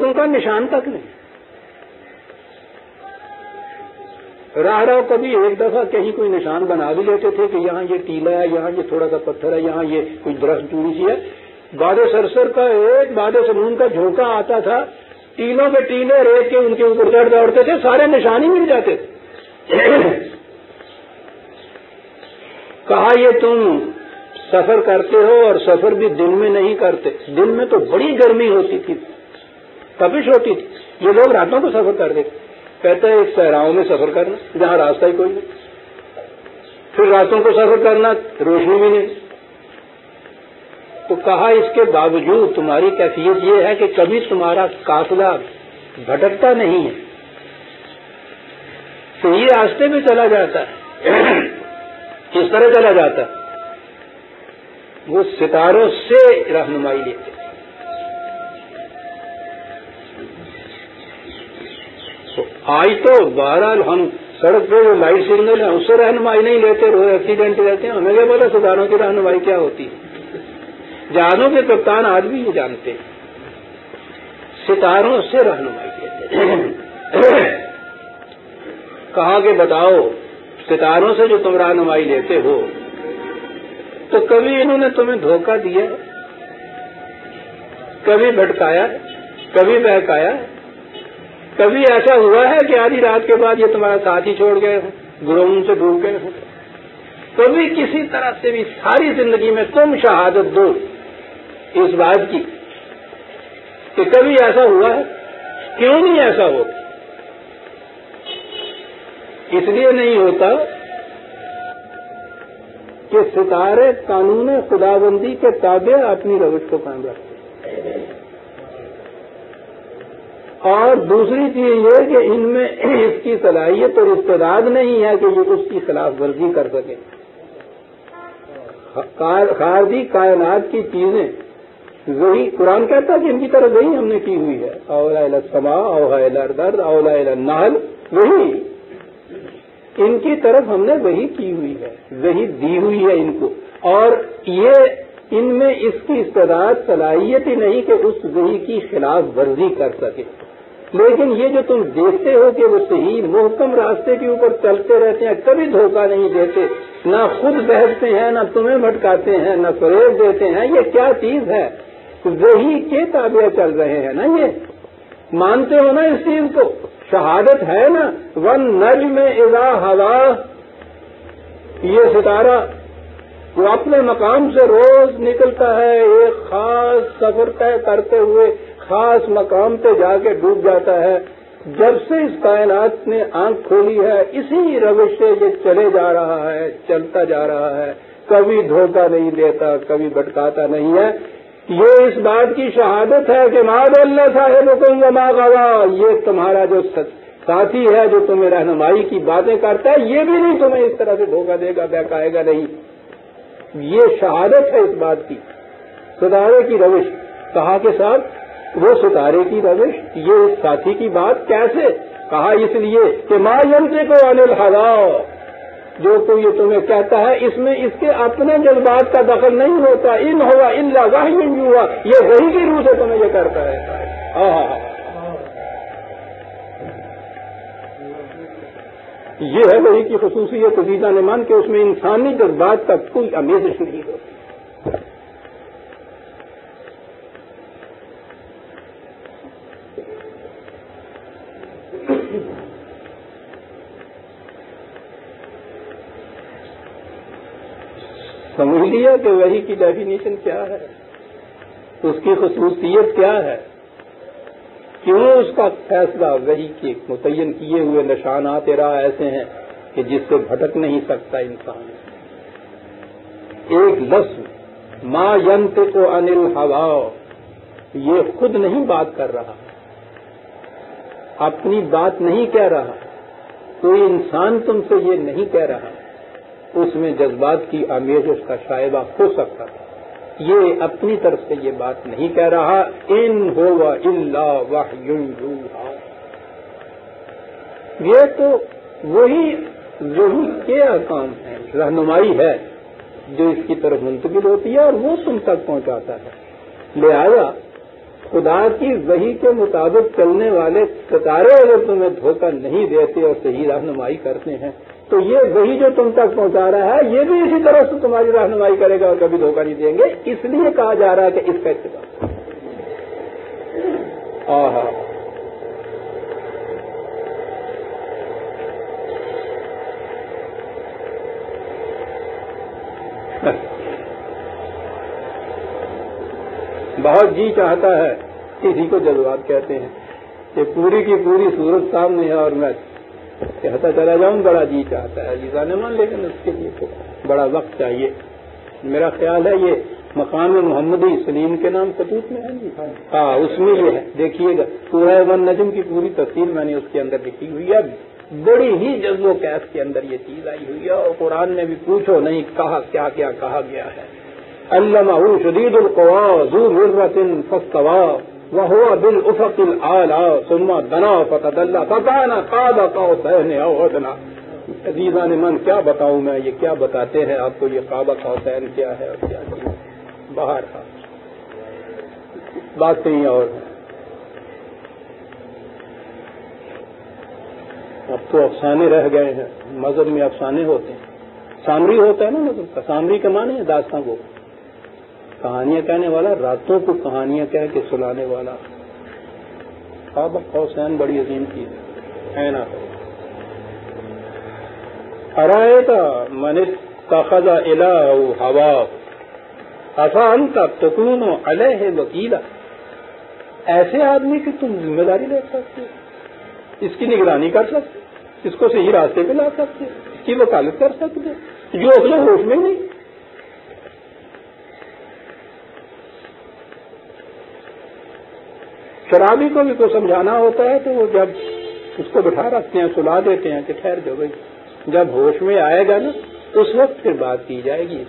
ان کا نشان تک نہیں۔ راہ راہ کبھی ایک دفعہ کہیں کوئی نشان بنا بھی لیتے تھے کہ یہاں یہ ٹیلا ہے، یہاں یہ تھوڑا سا پتھر ہے، یہاں یہ کوئی درخت چوڑی سی ہے۔ باد سرسر کا ایک باد سمون کا جھونکا آتا تھا۔ ٹیلوں کے ٹیلے ریت کے ان کے اوپر چڑھ دوڑتے تھے، سارے نشان ہی مل جاتے۔ تھے کہا یہ تم سفر کرتے ہو اور سفر بھی دن میں نہیں کرتے۔ دن میں تو بڑی گرمی ہوتی تھی۔ تبش ہوتی تھی۔ یہ لوگ راتوں کو سفر کر دیتے کہتا ہے ایک صحراؤں میں سفر کرنا، جہاں راستہ ہی کوئی نہیں۔ پھر راتوں کو سفر کرنا، روشنی بھی نہیں۔ تو کہا اس کے باوجود، تمہاری کیفیت یہ ہے کہ کبھی تمہارا قافلہ بھٹکتا نہیں ہے۔ صحیح راستے پہ چلا جاتا ہے۔ کس طرح چلا جاتا وہ ستاروں سے رہنمائی لیتے آج تو بہرحال ہم سڑک پہ جو لائٹ سگنل ہے اس سے رہنمائی نہیں لیتے روز ایکسیڈنٹ رہتے ہیں۔ ہمیں کیا بولا ستاروں کی رہنمائی کیا ہوتی ہے۔ جہازوں کے کپتان آج بھی یہ جانتے۔ ہیں ستاروں سے رہنمائی لیتے کہا کہ بتاؤ، ستاروں سے جو تم رہنمائی لیتے ہو، تو کبھی انہوں نے تمہیں دھوکہ دیا؟ کبھی بھٹکایا؟ کبھی بہکایا؟ کبھی ایسا ہوا ہے کہ آدھی رات کے بعد یہ تمہارا ساتھ ہی چھوڑ گئے ہوں سے ڈوب گئے کبھی کسی طرح سے بھی ساری زندگی میں تم شہادت دو اس بات کی کہ کبھی ایسا ہوا ہے؟ کیوں نہیں ایسا ہوتا اس لیے نہیں ہوتا کہ ستارے قانون خدا بندی کے تابع اپنی روش کو کام رکھتے اور دوسری چیز یہ کہ ان میں اس کی صلاحیت اور استداد نہیں ہے کہ یہ اس کی خلاف ورزی کر سکے۔ خارجی کائنات کی چیزیں وہی قرآن کہتا ہے کہ ان کی طرف وہی ہم نے کی ہوئی ہے۔ اولا سما اولا درد اولا نہل وہی۔ ان کی طرف ہم نے وہی کی ہوئی ہے، وہی دی ہوئی ہے ان کو۔ اور یہ ان میں اس کی استداد صلاحیت ہی نہیں کہ اس وہی کی خلاف ورزی کر سکے۔ لیکن یہ جو تم دیکھتے ہو کہ وہ صحیح محکم راستے کے اوپر چلتے رہتے ہیں، کبھی دھوکہ نہیں دیتے، نہ خود بہتتے ہیں، نہ تمہیں بھٹکاتے ہیں، نہ فریب دیتے ہیں۔ یہ کیا چیز ہے؟ وہی کے تابع چل رہے ہیں نا یہ؟ مانتے ہو نا اس چیز کو؟ شہادت ہے نا۔ ون نج میں ادا ہوا یہ ستارہ وہ اپنے مقام سے روز نکلتا ہے، ایک خاص سفر طے کرتے ہوئے خاص مقام پہ جا کے ڈوب جاتا ہے۔ جب سے اس کائنات نے آنکھ کھولی ہے، اسی روش سے یہ چلے جا رہا ہے، چلتا جا رہا ہے۔ کبھی دھوکہ نہیں دیتا، کبھی بٹکاتا نہیں ہے۔ یہ اس بات کی شہادت ہے کہ ماد اللہ صاحب کو ماں گوا یہ تمہارا جو ساتھی ہے، جو تمہیں رہنمائی کی باتیں کرتا ہے، یہ بھی نہیں تمہیں اس طرح سے دھوکہ دے گا، بہکائے گا نہیں۔ یہ شہادت ہے اس بات کی۔ ستارے کی روش۔ کہا کے ساتھ وہ ستارے کی روش، یہ اس ساتھی کی بات کیسے؟ کہا اس لیے کہ ماں ینتے کو انل جو کوئی یہ تمہیں کہتا ہے، اس میں اس کے اپنے جذبات کا دخل نہیں ہوتا۔ ان ہوا اللہ واہ ہوا یہ وہی کی روح سے تمہیں یہ کرتا ہے۔ یہ ہے وہی کی خصوصیت عزیزہ نے مان کہ اس میں انسانی جذبات کا کوئی امیزش نہیں ہوتی سمجھ لیا کہ وہی کی ڈیفینیشن کیا ہے؟ اس کی خصوصیت کیا ہے؟ کیوں اس کا فیصلہ وہی کے متعین کیے ہوئے نشانات راہ ایسے ہیں کہ جس سے بھٹک نہیں سکتا انسان؟ ایک لفظ، ما ینت کو انل ہوا یہ خود نہیں بات کر رہا۔ اپنی بات نہیں کہہ رہا۔ کوئی انسان تم سے یہ نہیں کہہ رہا۔ اس میں جذبات کی آمیزش کا شائبہ ہو سکتا تھا۔ یہ اپنی طرف سے یہ بات نہیں کہہ رہا، ان ہو اللہ واہ یہ تو وہی وہی کے کام ہے رہنمائی ہے جو اس کی طرف منتقل ہوتی ہے اور وہ تم تک پہنچاتا ہے۔ لہذا خدا کی وہی کے مطابق چلنے والے ستارے اگر تمہیں دھوکہ نہیں دیتے اور صحیح رہنمائی کرتے ہیں تو یہ وہی جو تم تک پہنچا رہا ہے، یہ بھی اسی طرح سے تمہاری رہنمائی کرے گا اور کبھی دھوکہ نہیں دیں گے۔ اس لیے کہا جا رہا ہے کہ اس کا اتباع ہاں بہت جی چاہتا ہے کسی کو جذبات کہتے ہیں کہ پوری کی پوری صورت سامنے ہے اور میں کہتا چلا جاؤں بڑا جی چاہتا ہے جیسا مان لیکن اس کے لیے تو بڑا وقت چاہیے. میرا خیال ہے یہ مقام محمدی سلیم کے نام خطوط میں ہے جی ہاں اس میں یہ ہے۔ دیکھیے گا پورا ون نجم کی پوری تفصیل میں نے اس کے اندر لکھی ہوئی ہے۔ بڑی ہی جذب و قید کے اندر یہ چیز آئی ہوئی ہے اور قرآن میں بھی پوچھو نہیں کہا کیا کیا کہا گیا ہے۔ علامہ شدید القوا ذو مرت فستوا وہ دل افق العلا سما دنا فتح اللہ پتا نا کادا کا سہنے اونا عزیزہ من کیا بتاؤں میں؟ یہ کیا بتاتے ہیں آپ کو؟ یہ کعبہ کا حسین کیا ہے؟ اور کیا چیز باہر کا بات کہیں اور۔ اب تو افسانے رہ گئے ہیں۔ مذہب میں افسانے ہوتے ہیں۔ سامری ہوتا ہے نا مذہب کا؟ سامری کا معنی ہے داستان کو کہانیاں کہنے والا، راتوں کو کہانیاں کہہ کے سلانے والا۔ خواب حسین بڑی عظیم چیز ہے۔ نا ارائے کا منت کا خزا الا ہوا۔ آسان کا تکون علیہ وکیلا۔ ایسے آدمی کی تم ذمہ داری لے سکتے اس کی نگرانی کر سکتے اس کو صحیح راستے پہ لا سکتے اس کی وکالت کر سکتے جو اپنے ہوش میں نہیں۔ شرابی کو بھی کوئی سمجھانا ہوتا ہے تو وہ جب اس کو بٹھا رکھتے ہیں، سلا دیتے ہیں کہ ٹھہر جو بھائی۔ جب ہوش میں آئے گا نا، اس وقت پھر بات کی جائے گی۔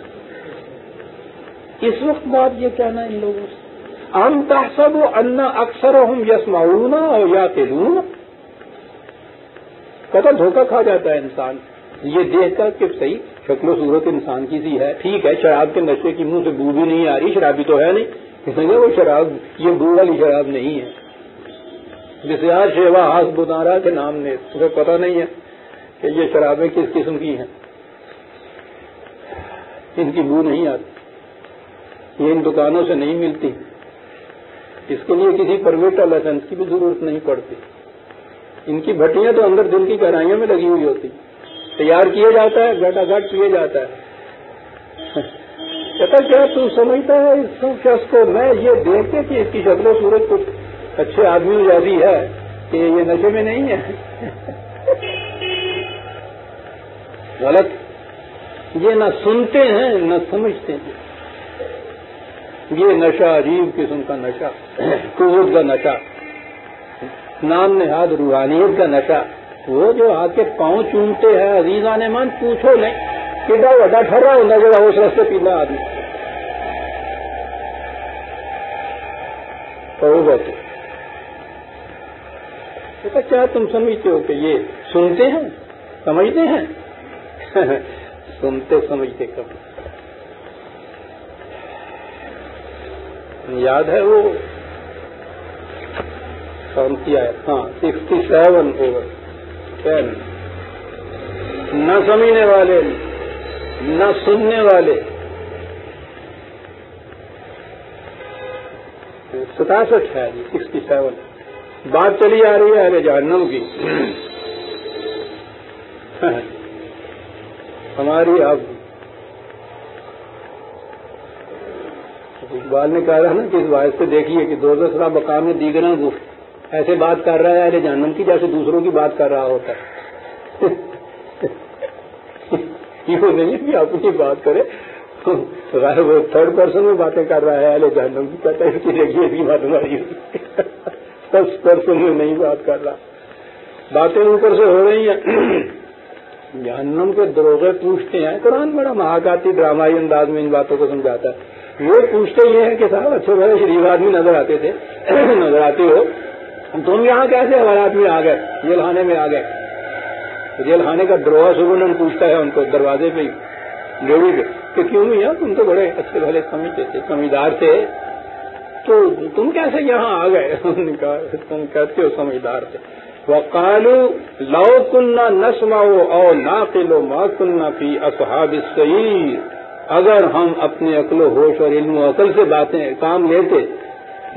اس وقت بات یہ کہنا ان لوگوں سے۔ ہم تحسب ان اکثر ہم یس معاون اور یا تلون پتا دھوکہ کھا جاتا ہے انسان۔ یہ دیکھ کر کہ صحیح، شکل و صورت انسان کی سی ہے۔ ٹھیک ہے، شراب کے نشے کی منہ سے بو بھی نہیں آ رہی، شرابی تو ہے نہیں۔ اس وہ شراب، یہ بو والی شراب نہیں ہے۔ بسیار شیوا ہاس بدارا کے نام نے تمہیں پتا نہیں ہے کہ یہ شرابیں کس قسم کی ہیں۔ ان کی بو نہیں آتی۔ یہ ان دکانوں سے نہیں ملتی۔ اس کے لیے کسی پرویٹ لائسنس کی بھی ضرورت نہیں پڑتی۔ ان کی بھٹیاں تو اندر دل کی گہرائیوں میں لگی ہوئی ہوتی۔ تیار کیا جاتا ہے، گھٹا گھٹ کیا جاتا ہے۔ کہتا کیا تو سمجھتا ہے، اس شخص کو میں یہ دیکھ کے کہ اس کی شکل و صورت کچھ اچھے آدمی جیسی ہے کہ یہ نشے میں نہیں ہے۔ غلط۔ یہ نہ سنتے ہیں، نہ سمجھتے ہیں۔ یہ نشہ عجیب قسم کا نشہ، قوت کا نشہ، نام نہاد، روحانیت کا نشہ۔ وہ جو آ کے پاؤں چومتے ہیں عزیزہ نے من پوچھو نہیں کتا وڈا ٹھہرا ہوتا جا اس رستے پیلا آدمی۔ تو کیا تم سمجھتے ہو کہ یہ سنتے ہیں؟ سمجھتے ہیں؟ سنتے، سمجھتے کب؟ یاد ہے وہ؟ کون سی آئے ہاں سکسٹی سیون اوور ٹین نہ سمجھنے والے، نہ سننے والے۔ ستاسٹھ ہے سکسٹی سیون۔ بات چلی آ رہی ہے ارے جہنم کی۔ ہماری اب اقبال نے کہا تھا نا کہ اس باعث سے دیکھیے کہ دو دوسرا مقام میں دیگرہ گفت ایسے بات کر رہا ہے ارے جانم کی جیسے دوسروں کی بات کر رہا ہوتا ہے۔ یہ نہیں کہ اپنی بات کرے وہ تھرڈ پرسن میں باتیں کر رہا ہے ارے جانم کی کہتا ہے اس کی بھی بات ہماری فرسٹ پرسن میں نہیں بات کر رہا۔ باتیں اوپر سے ہو رہی ہیں۔ جہنم کے دروغے پوچھتے ہیں۔ قرآن بڑا مہاکاتی، ڈرامائی انداز میں ان باتوں کو سمجھاتا ہے۔ وہ پوچھتے یہ ہیں کہ صاحب، اچھے بڑے شریف آدمی نظر آتے تھے۔ نظر آتے ہو۔ تم یہاں کیسے حوالات میں آ گئے؟ جیل خانے میں آ گئے۔ جیل خانے کا دروازہ سبن پوچھتا ہے ان کو، دروازے پہ جوڑی پہ۔ کہ کیوں نہیں ہے تم تو بڑے اچھے بھلے سمجھتے تھے، سمجھدار تھے۔ تو تم کیسے یہاں آ گئے؟ تم کہتے ہو سمجھدار سے وہ کالو لو کنہ نسما او نا کلو ما کنہ فی اصحاب سعید اگر ہم اپنے عقل و ہوش اور علم و عقل سے باتیں کام لیتے،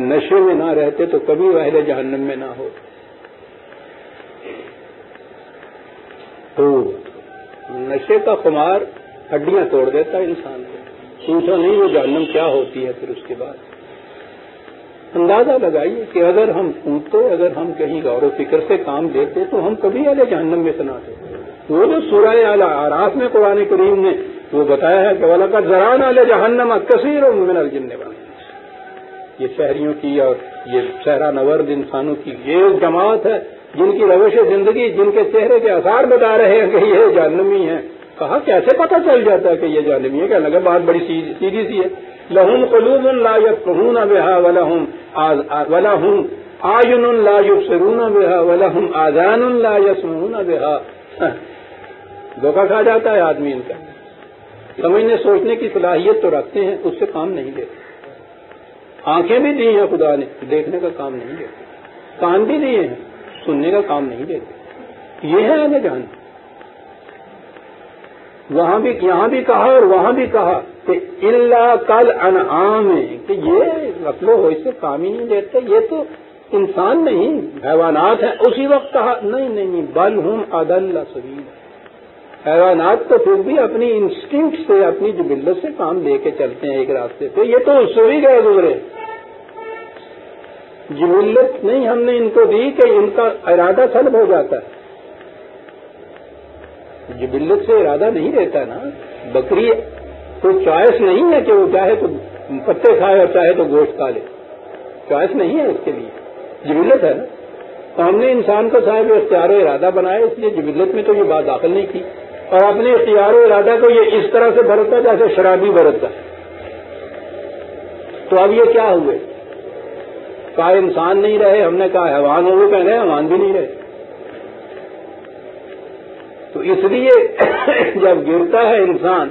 نشے میں نہ رہتے تو کبھی اہل جہنم میں نہ ہو تو نشے کا خمار ہڈیاں توڑ دیتا ہے انسان کو۔ پوچھا نہیں وہ جہنم کیا ہوتی ہے پھر اس کے بعد۔ اندازہ لگائیے کہ اگر ہم پوچھتے اگر ہم کہیں غور و فکر سے کام دیتے تو ہم کبھی اہل جہنم میں سنا تھے۔ وہ جو سورہ اعلیٰ آراف میں قرآن کریم نے وہ بتایا ہے کہ والا کا زران علیہ جہنم کثیر و من الجن والے یہ شہریوں کی اور یہ شہرا نورد انسانوں کی یہ جماعت ہے جن کی روش زندگی، جن کے چہرے کے آثار بتا رہے ہیں کہ یہ جانمی ہے کہا کیسے پتہ چل جاتا ہے کہ یہ جانمی ہے کہ لگا بات بڑی سیدھی سی ہے۔ لہم قلوب لا یفقہون بہا ولہم ولہم آئین لا یبصرون بہا ولہم آذان لا یسمعون بہا۔ دھوکہ کھا جاتا ہے آدمی ان کا۔ سمجھنے سوچنے کی صلاحیت تو رکھتے ہیں، اس سے کام نہیں دیتے۔ آنکھیں بھی دی ہیں خدا نے، دیکھنے کا کام نہیں دیتے۔ کان بھی دیے ہیں، سننے کا کام نہیں دیتے۔ یہ ہے ہمیں جان وہاں بھی یہاں بھی کہا اور وہاں بھی کہا کہ اللہ کل انعام ہے کہ یہ و ہو اس سے کام ہی نہیں دیتے یہ تو انسان نہیں، حیوانات ہیں۔ اسی وقت کہا، نہیں نہیں بل ہوں عدل سبیل۔ حیوانات تو پھر بھی اپنی انسٹنکٹ سے، اپنی جبلت سے کام لے کے چلتے ہیں ایک راستے پہ۔ یہ تو اس سے بھی گئے گزرے۔ جبلت نہیں، ہم نے ان کو دی کہ ان کا ارادہ سلب ہو جاتا ہے۔ جبلت سے ارادہ نہیں رہتا نا، بکری تو چوائس نہیں ہے کہ وہ چاہے تو پتے کھائے اور چاہے تو گوشت کھا لے۔ چوائس نہیں ہے اس کے لیے۔ جبلت ہے نا۔ تو ہم نے انسان کو صاحب اختیار و ارادہ بنایا، اس لیے جبلت میں تو یہ بات داخل نہیں کی اور اپنے اختیار و ارادہ کو یہ اس طرح سے برتتا جیسے شرابی برتتا۔ تو اب یہ کیا ہوئے؟ کہا انسان نہیں رہے، ہم نے کہا حیوان ہو، وہ کہہ رہے حیوان بھی نہیں رہے۔ اس لیے جب گرتا ہے انسان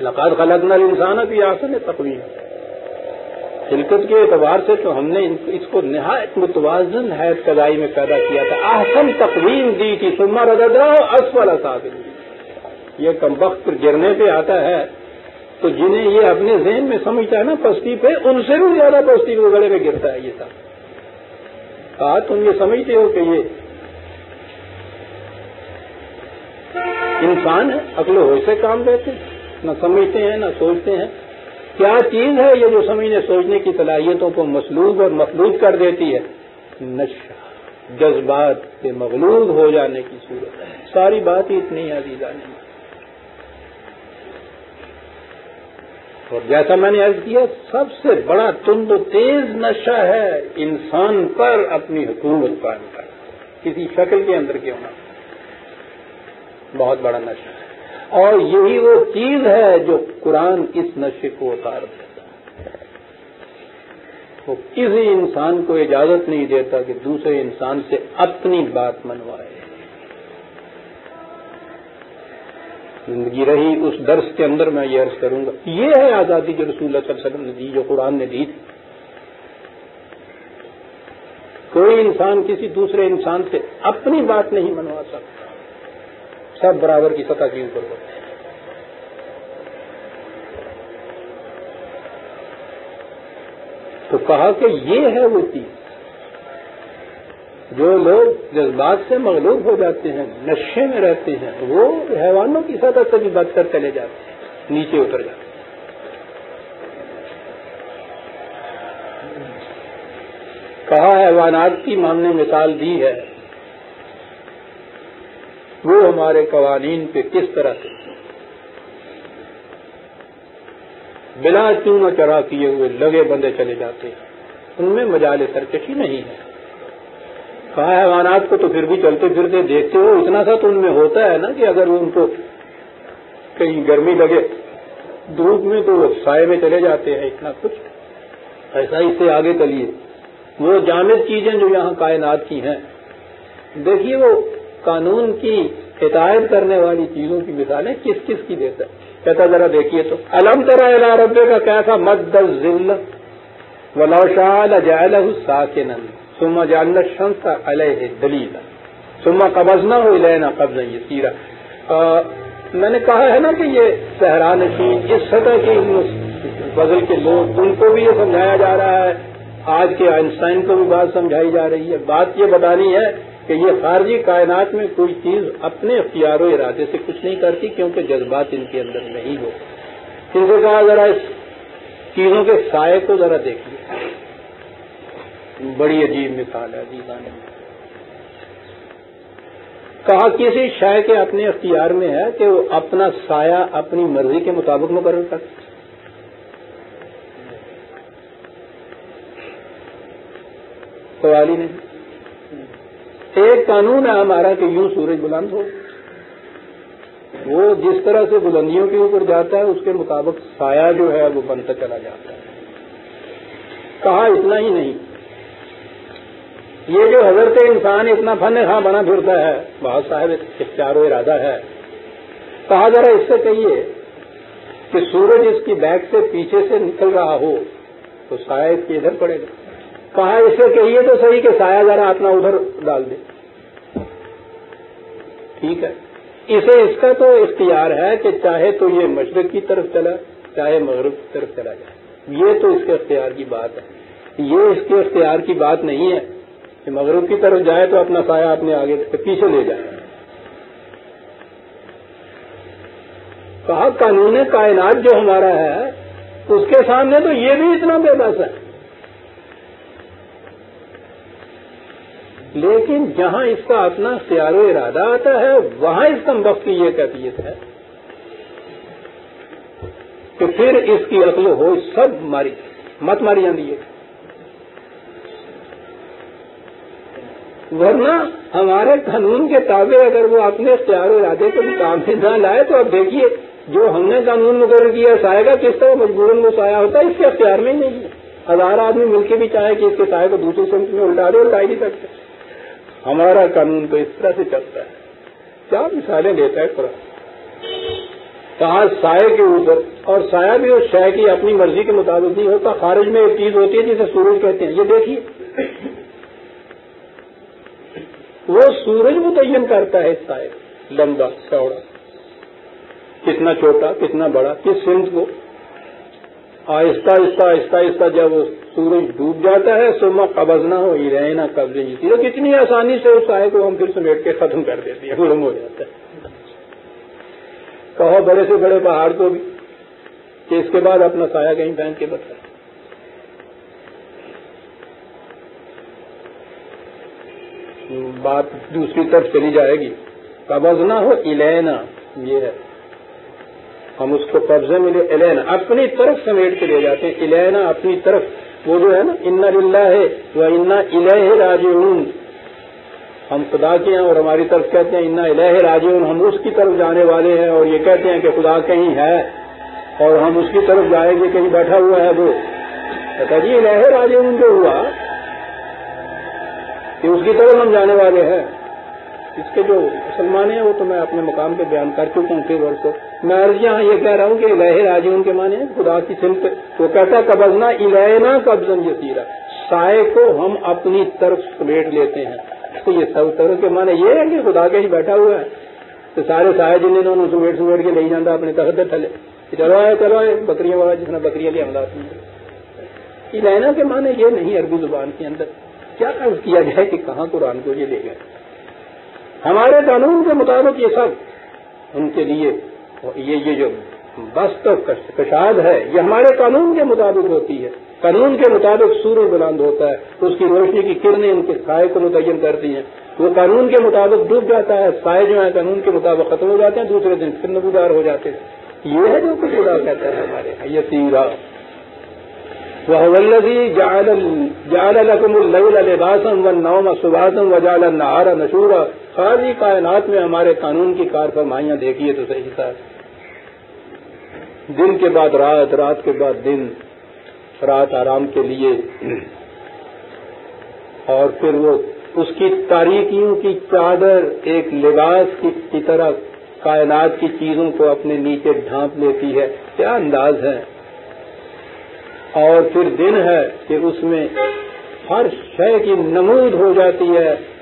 لقاد خلق نل انسان ابھی آسن تقویم۔ شرکت کے اعتبار سے تو ہم نے اس کو نہایت متوازن حید کدائی میں پیدا کیا تھا۔ آسن تقویم دی تھی سما ردا اسفل اساد یہ کم وقت گرنے پہ آتا ہے، تو جنہیں یہ اپنے ذہن میں سمجھتا ہے نا، پستی پہ، ان سے بھی زیادہ پستی کو گڑے پہ گرتا ہے یہ سب۔ کہا تم یہ سمجھتے ہو کہ یہ انسان ہے، عقل و سے کام دیتے نہ سمجھتے ہیں، نہ سوچتے ہیں۔ کیا چیز ہے یہ جو سمجھنے، سوچنے کی صلاحیتوں کو مسلوب اور مخلوط کر دیتی ہے؟ نشہ، جذبات کے مغلوب ہو جانے کی صورت ہے۔ ساری بات ہی اتنی عزیزہ نہیں اور جیسا میں نے عرض کیا، سب سے بڑا تند و تیز نشہ ہے انسان پر اپنی حکومت قائم کر کسی شکل کے اندر کیوں نہ بہت بڑا نشہ ہے۔ اور یہی وہ چیز ہے جو قرآن اس نشے کو اتار دیتا وہ کسی انسان کو اجازت نہیں دیتا کہ دوسرے انسان سے اپنی بات منوائے۔ زندگی رہی، اس درس کے اندر میں یہ عرض کروں گا۔ یہ ہے آزادی جو رسول اللہ صلی اللہ علیہ وسلم نے دی، جو قرآن نے دی۔ تھی کوئی انسان کسی دوسرے انسان سے اپنی بات نہیں منوا سکتا۔ سب برابر کی سطح کے اوپر ہوتے ہیں تو کہا کہ یہ ہے وہ چیز۔ جو لوگ جذبات سے مغلوب ہو جاتے ہیں، نشے میں رہتے ہیں، وہ حیوانوں کی سطح سے بھی بد کر چلے جاتے ہیں، نیچے اتر جاتے ہیں۔ کہا حیوانات کی ماننے مثال دی ہے۔ وہ ہمارے قوانین پہ کس طرح سے بلا چون چڑھا کیے ہوئے لگے بندے چلے جاتے ہیں۔ ان میں مجال سرکشی نہیں ہے۔ کہا حیوانات کو تو پھر بھی چلتے پھرتے دیکھتے ہو، اتنا سا تو ان میں ہوتا ہے نا کہ اگر ان کو کہیں گرمی لگے، دھوپ میں تو وہ سائے میں چلے جاتے ہیں، اتنا کچھ۔ ایسا ہی سے آگے چلیے۔ وہ جامد چیزیں جو یہاں کائنات کی ہیں، دیکھیے وہ قانون کی ہدایت کرنے والی چیزوں کی مثالیں کس کس کی دیتا ہے؟ کہتا ذرا دیکھیے تو، الم ترا ربے کا کیا تھا مد ذل ولو شاہ ساکن سما جان شمس علیہ دلیل سما قبض نہ ہو لینا قبض یہ سیرا میں نے کہا ہے نا کہ یہ صحرا نشین اس سطح کی فضل کے لوگ، ان کو بھی یہ سمجھایا جا رہا ہے۔ آج کے آئنسٹائن کو بھی بات سمجھائی جا رہی ہے۔ بات یہ بتانی ہے کہ یہ خارجی کائنات میں کوئی چیز اپنے اختیار و ارادے سے کچھ نہیں کرتی کیونکہ جذبات ان کے اندر نہیں ہو۔ ان سے کہا ذرا اس چیزوں کے سائے کو ذرا دیکھیے۔ بڑی عجیب مثال ہے عجیب آنے کہا کسی شے کے اپنے اختیار میں ہے کہ وہ اپنا سایہ اپنی مرضی کے مطابق مقرر کرتے سوال ہی نہیں۔ ایک قانون ہے ہمارا کہ یوں سورج بلند ہو۔ وہ جس طرح سے بلندیوں کے اوپر جاتا ہے، اس کے مطابق سایہ جو ہے وہ بنتا چلا جاتا ہے۔ کہا اتنا ہی نہیں۔ یہ جو حضرت انسان اتنا فن خاں بنا پھرتا ہے، بہت صاحب اختیار و ارادہ ہے۔ کہا ذرا اس سے کہیے کہ سورج اس کی بیک سے پیچھے سے نکل رہا ہو تو سایہ اس کے ادھر پڑے گا۔ کہا اس سے کہیے تو صحیح کہ سایہ ذرا اپنا ادھر ڈال دے۔ ٹھیک ہے۔ اسے اس کا تو اختیار ہے کہ چاہے تو یہ مشرق کی طرف چلا، چاہے مغرب کی طرف چلا جائے۔ یہ تو اس کے اختیار کی بات ہے۔ یہ اس کے اختیار کی بات نہیں ہے کہ مغرب کی طرف جائے تو اپنا سایہ اپنے آگے پیچھے لے جائے۔ کہا قانون کائنات جو ہمارا ہے، اس کے سامنے تو یہ بھی اتنا بے بس ہے۔ لیکن جہاں اس کا اپنا اختیار و ارادہ آتا ہے، وہاں اس کم وقت کی یہ کیفیت ہے کہ پھر اس کی عقل ہو سب ماری، مت ماری جاتی ہے۔ ورنہ ہمارے قانون کے تابع اگر وہ اپنے اختیار و ارادے کو کام سے نہ لائے تو اب دیکھیے، جو ہم نے قانون مقرر کیا، سائے گا کس طرح مجبوراً وہ سایہ ہوتا ہے، اس کے اختیار میں ہی نہیں ہے۔ ہزار آدمی مل کے بھی چاہے کہ اس کے سائے کو دوسری سمت میں الٹا دے الٹا ہی نہیں سکتے۔ ہمارا قانون تو اس طرح سے چلتا ہے۔ کیا مثالیں لیتا ہے قرآن؟ کہا سائے کے اوپر، اور سایہ بھی اس شے کی اپنی مرضی کے مطابق نہیں ہوتا، خارج میں ایک چیز ہوتی ہے جسے سورج کہتے ہیں۔ یہ دیکھیے۔ وہ سورج متعین کرتا ہے اس سائے لمبا، چوڑا۔ کتنا چھوٹا، کتنا بڑا، کس سمت کو؟ آہستہ آہستہ آہستہ آہستہ جب سورج ڈوب جاتا ہے سما قبض نہ ہو ہی رہے نا قبضے جیتی تو کتنی آسانی سے اس سائے کو ہم پھر سمیٹ کے ختم کر دیتے ہیں، گرم ہو جاتا ہے۔ کہو بڑے سے بڑے پہاڑ کو بھی، کہ اس کے بعد اپنا سایہ کہیں پہن کے بتا۔ بات دوسری طرف چلی جائے گی۔ قبض نہ ہو، الینا، یہ ہے۔ ہم اس کو قبضے میں لے اپنی طرف سمیٹ کے لے جاتے ہیں۔ الینا اپنی طرف۔ وہ جو ہے نا ان اللہ ہے وہ انا الہ راج ہم خدا کے ہیں اور ہماری طرف کہتے ہیں انا الہ راج ہم اس کی طرف جانے والے ہیں اور یہ کہتے ہیں کہ خدا کہیں ہے اور ہم اس کی طرف جائیں گے، کہیں بیٹھا ہوا ہے وہ۔ کہتا جی الہ راج جو ہوا کہ اس کی طرف ہم جانے والے ہیں۔ اس کے جو مسلمان ہیں، وہ تو میں اپنے مقام پہ بیان کر چکا ہوں پھر ورثوں میں عرض یہاں یہ کہہ رہا ہوں کہ الہ راجی ان کے معنی خدا کی سمت وہ کہتا قبضنا الہنا قبضن یسیرا۔ سائے کو ہم اپنی طرف سمیٹ لیتے ہیں۔ تو یہ سب طرح کے معنی یہ ہے کہ خدا کے ہی بیٹھا ہوا ہے۔ تو سارے سائے جن انہوں سمیٹ سمیٹ کے لے جانا اپنے تخت تھلے۔ چلو آئے چلو آئے، بکریاں والا جس نے بکریاں بھی حملات الہنا کے معنی یہ نہیں، عربی زبان کے اندر۔ کیا عرض کیا جائے کہ کہاں قرآن کو یہ لے گئے؟ ہمارے قانون کے مطابق یہ سب ان کے لیے یہ یہ جو بست کشاد ہے، یہ ہمارے قانون کے مطابق ہوتی ہے۔ قانون کے مطابق سورج بلند ہوتا ہے، اس کی روشنی کی کرنیں ان کے سائے کو متعین کرتی ہیں۔ وہ قانون کے مطابق ڈوب جاتا ہے، سائے جو ہیں قانون کے مطابق ختم ہو جاتے ہیں، دوسرے دن پھر نبودار ہو جاتے ہیں۔ یہ ہے جو کچھ خدا کہتا ہے ہمارے ہاں، یہ سیرا۔ جعل لكم الليل لباسا والنوم سباسا وجعل النهار نشورا۔ ساری کائنات میں ہمارے قانون کی کار فرمائیاں دیکھیے تو صحیح تھا۔ دن کے بعد رات رات کے بعد دن، رات آرام کے لیے۔ اور پھر وہ اس کی تاریخیوں کی چادر، ایک لباس کی طرح کائنات کی چیزوں کو اپنے نیچے ڈھانپ لیتی ہے۔ کیا انداز ہے؟ اور پھر دن ہے کہ اس میں ہر شے کی نمود ہو جاتی ہے۔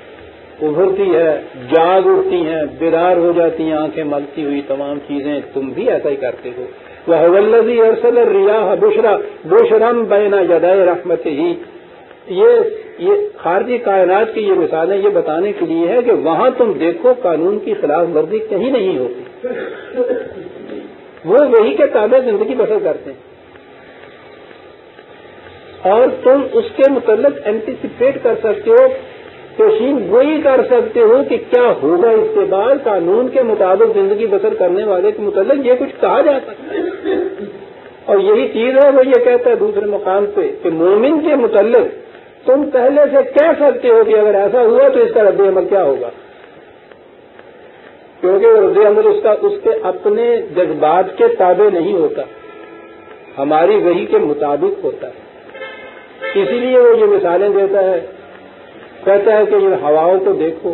ابھرتی ہے، جاگ اٹھتی ہیں بیدار ہو جاتی ہیں، آنکھیں ملتی ہوئی تمام چیزیں۔ تم بھی ایسا ہی کرتے ہو۔ وہ ولزی ارسل ریاح بشرا بشرم بینا یدائے رحمت ہی یہ یہ خارجی کائنات کی یہ مثالیں یہ بتانے کے لیے ہے کہ وہاں تم دیکھو قانون کی خلاف ورزی کہیں نہیں ہوتی۔ وہ وہی کے تابع زندگی بسر کرتے ہیں۔ اور تم اس کے متعلق اینٹیسپیٹ کر سکتے ہو پیشین وہی کر سکتے ہو کہ کیا ہوگا اس کے بعد قانون کے مطابق زندگی بسر کرنے والے کے متعلق یہ کچھ کہا جا سکتا ہے۔ اور یہی چیز ہے، وہ یہ کہتا ہے دوسرے مقام پہ کہ مومن کے متعلق تم پہلے سے کہہ سکتے ہو کہ اگر ایسا ہوا تو اس کا رد عمل کیا ہوگا۔ کیونکہ رد عمل اس کا، اس کے اپنے جذبات کے تابع نہیں ہوتا۔ ہماری وہی کے مطابق ہوتا ہے۔ اسی لیے وہ یہ مثالیں دیتا ہے کہتا ہے کہ ان ہواؤں کو دیکھو۔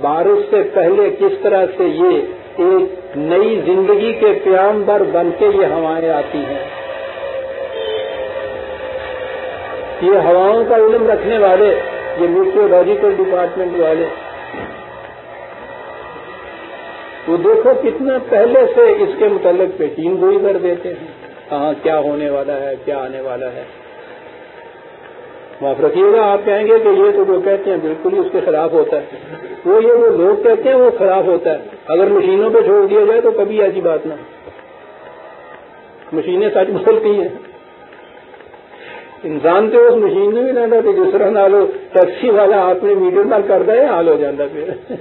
بارش سے پہلے کس طرح سے یہ ایک نئی زندگی کے قیام بر بن کے یہ ہوائیں آتی ہیں۔ یہ ہواؤں کا علم رکھنے والے، یہ میٹرولوجیکل ڈپارٹمنٹ والے۔ وہ دیکھو کتنا پہلے سے اس کے متعلق پیشین گوئی کر دیتے ہیں۔ کہاں کیا ہونے والا ہے، کیا آنے والا ہے۔ معاف رکھیے گا، آپ کہیں گے کہ یہ تو جو کہتے ہیں بالکل ہی اس کے خلاف ہوتا ہے۔ وہ یہ وہ لوگ کہتے ہیں وہ خلاف ہوتا ہے۔ اگر مشینوں پہ چھوڑ دیا جائے تو کبھی ایسی بات نہ مشینیں سچ بولتی ہیں۔ انسان تو اس مشین میں بھی رہتا کہ دوسرا نہ لو، ٹیکسی والا آپ نے میٹر نہ کر دے، حال ہو جاتا پھر۔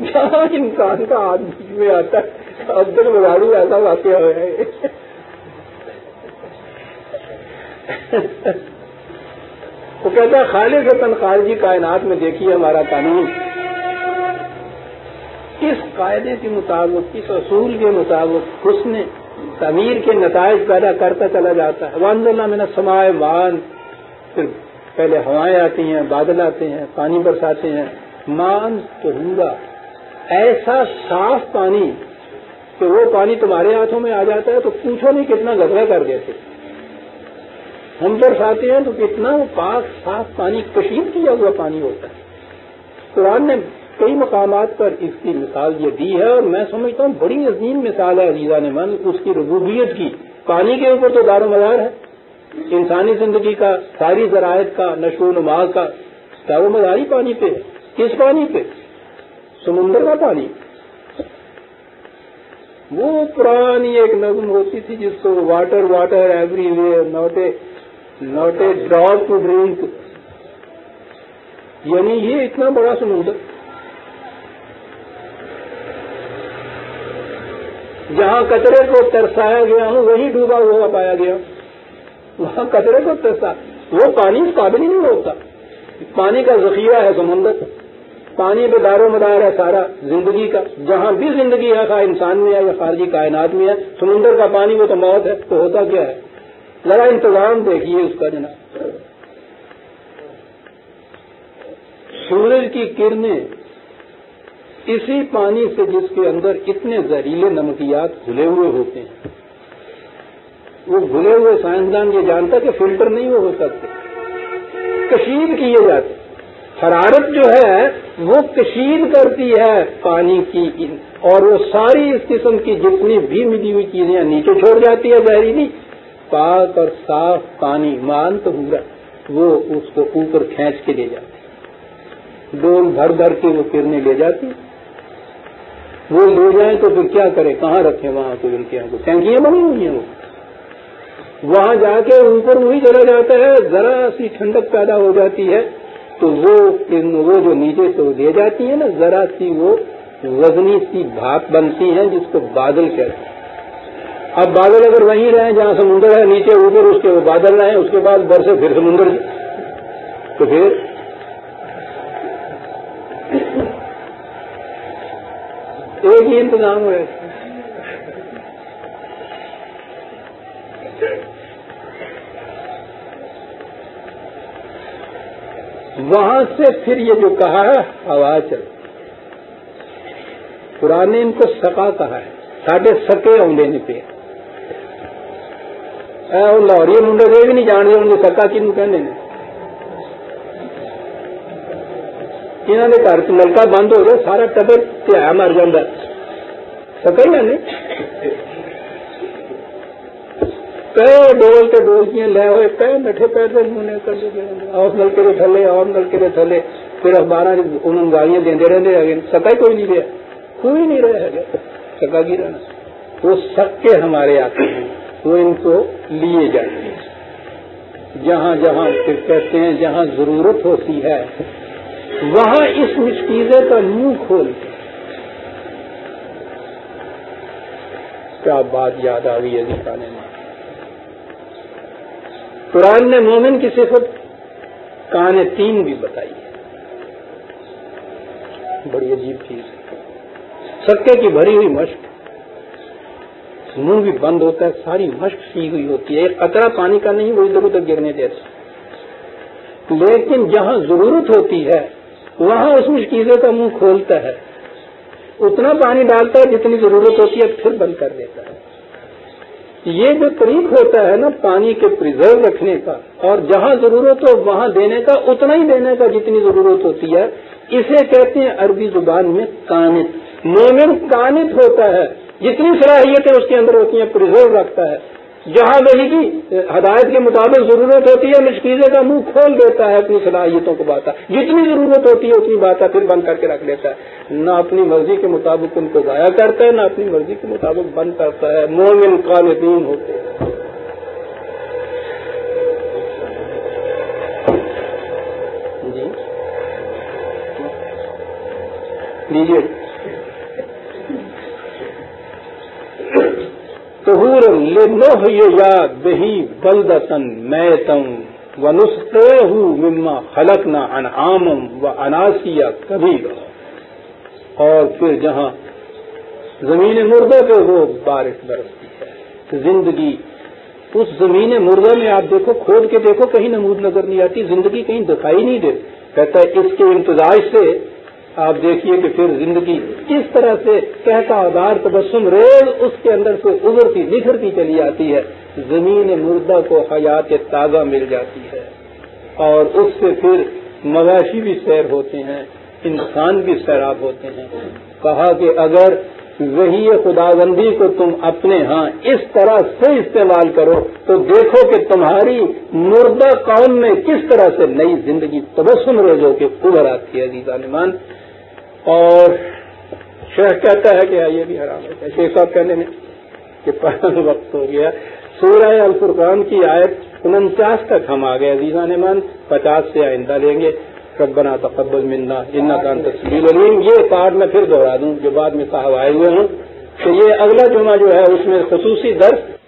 جہاں انسان کا آدمی میں آتا ہے، اب تک بگاڑو ایسا واقعہ ہوا ہے۔ وہ کہتا ہے خالص وطن خارجی کائنات میں دیکھیے ہمارا قانون۔ اس قاعدے کے مطابق اس اصول کے مطابق حسن تعمیر کے نتائج پیدا کرتا چلا جاتا ہے؟ وان اللہ میں سمائے وان پھر پہلے ہوائیں آتی ہیں، بادل آتے ہیں، پانی برساتے ہیں۔ مان تو ایسا صاف پانی کہ وہ پانی تمہارے ہاتھوں میں آ جاتا ہے تو پوچھو نہیں کتنا گزرا کر دیتے ہم برساتے ہیں تو کتنا پاک صاف پانی کشید کیا ہوا پانی ہوتا ہے۔ قرآن نے کئی مقامات پر اس کی مثال یہ دی ہے اور میں سمجھتا ہوں بڑی عظیم مثال ہے عزیزہ نے من اس کی ربوبیت کی۔ پانی کے اوپر تو دار و مدار ہے۔ انسانی زندگی کا، ساری ذرائع کا، نشو و نما کا دار و مدار ہی پانی پہ کس پانی پہ؟ سمندر کا پانی۔ وہ پرانی ایک نظم ہوتی تھی جس کو water water everywhere not a not a drop to drink یعنی یہ اتنا بڑا سمندر جہاں کچرے کو ترسایا گیا ہوں، وہی ڈوبا ہوا پایا گیا۔ وہاں کچرے کو ترسا، وہ پانی قابل ہی نہیں ہوتا۔ پانی کا ذخیرہ ہے سمندر۔ پانی پہ دار و مدار ہے سارا زندگی کا۔ جہاں بھی زندگی ہے، خواہ انسان میں ہے یا خارجی کائنات میں ہے، سمندر کا پانی وہ تو موت ہے، تو ہوتا کیا ہے؟ ذرا انتظام دیکھیے اس کا جناب۔ سورج کی کرنیں اسی پانی سے جس کے اندر اتنے زہریلے نمکیات گھلے ہوئے ہوتے ہیں۔ وہ گھلے ہوئے سائنسدان یہ جانتا کہ فلٹر نہیں ہو سکتے۔ کشید کیے جاتے۔ حرارت جو ہے وہ کشید کرتی ہے پانی کی۔ اور وہ ساری اس قسم کی جتنی بھی ملی ہوئی چیزیں نیچے چھوڑ جاتی ہے زہریلی۔ پاک اور صاف پانی مان تو ہوا وہ اس کو اوپر کھینچ کے لے جاتی۔ ڈول بھر بھر کے وہ کرنے لے جاتی۔ وہ لے جائیں تو پھر کیا کرے؟ کہاں رکھے وہاں کو ان کے یہاں کو؟ ٹینکیاں بنی ہوئی ہیں وہ۔ وہاں جا کے اوپر وہی چلا جاتا ہے، ذرا سی ٹھنڈک پیدا ہو جاتی ہے تو وہ وہ جو نیچے سے وہ لے جاتی ہے نا، ذرا سی وہ وزنی سی بھاپ بنتی ہیں جس کو بادل کہتے ہیں۔ اب بادل اگر وہیں رہے جہاں سمندر ہے، نیچے اوپر اس کے وہ بادل رہے اس کے بعد برسے پھر سمندر تو پھر ایک ہی انتظام ہے۔ وہاں سے پھر یہ جو کہا ہے ہوا چل قرآن نے ان کو سکا کہا ہے۔ ساڈے سکے آدھے نے پہ لاہوری منڈے یہ بھی نہیں جانتے ہوں گے سکا کنو کہ انہوں نے گھر نلکا بند ہو گیا سارا ٹبر تہیا مر جا سکا ہی نہیں کئی ڈول کے ڈولکیاں لے ہوئے کئی نٹھے پیسے اس نلکے کے تھلے اور نلکے کے تھلے پھر اخبار انہوں گالیاں دے رہتے ہیں سکا کوئی نہیں رہا کوئی نہیں رہا ہے سکا کی رہنا وہ سکے ہمارے آتے ہیں وہ ان کو لیے جاتے ہیں جہاں جہاں پھر کہتے ہیں جہاں ضرورت ہوتی ہے، وہاں اس مشکیزے کا منہ کھولتے کیا بات یاد آ رہی ہے جی دکھانے میں؟ قرآن نے مومن کی صفت کان تین بھی بتائی ہے۔ بڑی عجیب چیز ہے۔ سکے کی بھری ہوئی مشق۔ منہ بھی بند ہوتا ہے، ساری مشق سی ہوئی ہوتی ہے۔ ایک قطرہ پانی کا نہیں، وہ ادھر ادھر گرنے دیتا لیکن جہاں ضرورت ہوتی ہے، وہاں اس مشکیزوں کا منہ کھولتا ہے۔ اتنا پانی ڈالتا ہے جتنی ضرورت ہوتی ہے، پھر بند کر دیتا ہے۔ یہ جو طریق ہوتا ہے نا، پانی کے پرزرو رکھنے کا، اور جہاں ضرورت ہو، وہاں دینے کا، اتنا ہی دینے کا جتنی ضرورت ہوتی ہے۔ اسے کہتے ہیں عربی زبان میں کانت مومن کانت ہوتا ہے۔ جتنی صلاحیتیں اس کے اندر ہوتی ہیں پرزرو رکھتا ہے۔ جہاں وہی کی ہدایت کے مطابق ضرورت ہوتی ہے مشکیزے کا منہ کھول دیتا ہے اپنی صلاحیتوں کو بات جتنی ضرورت ہوتی ہے، اتنی بات پھر بند کر کے رکھ دیتا ہے۔ نہ اپنی مرضی کے مطابق ان کو ضائع کرتا ہے، نہ اپنی مرضی کے مطابق بند کرتا ہے۔ مومن قالدین ہوتے ہیں۔ جی۔ لیجیے۔ ظہور لنوح یا بہی بلدتن میتم و نسخے مما خلق نہ انعام و اناسیا کبھی اور پھر جہاں زمین مردہ پہ وہ بارش برستی ہے۔ زندگی، اس زمین مردہ میں آپ دیکھو، کھود کے دیکھو، کہیں نمود نظر نہیں آتی، زندگی کہیں دکھائی نہیں دے کہتا ہے، اس کے امتزاج سے آپ دیکھیے کہ پھر زندگی کس طرح سے کہتا ادار تبسم روز اس کے اندر سے ابھرتی نکھرتی چلی آتی ہے، زمین مردہ کو حیات تازہ مل جاتی ہے۔ اور اس سے پھر مواشی بھی سیر ہوتے ہیں، انسان بھی سیراب ہوتے ہیں۔ کہا کہ اگر وہی خدا بندی کو تم اپنے ہاں اس طرح سے استعمال کرو، تو دیکھو کہ تمہاری مردہ قوم میں کس طرح سے نئی زندگی تبسم روزوں کے ابھر آتی ہے۔ عزیزہ نمان اور شیخ کہتا ہے کہ یہ بھی حرام ہے۔ شیخ صاحب کہنے میں کہ وقت ہو گیا۔ سورہ الفرقان کی آیت انچاس تک ہم آ گئے عزیزہ نمان پچاس سے آئندہ لیں گے۔ ربنا تقبل منا ان کان تصویر علیم یہ کارڈ میں پھر دوہرا دوں، جو بعد میں صاحب آئے ہوئے ہوں کہ یہ اگلا جمعہ جو ہے، اس میں خصوصی درس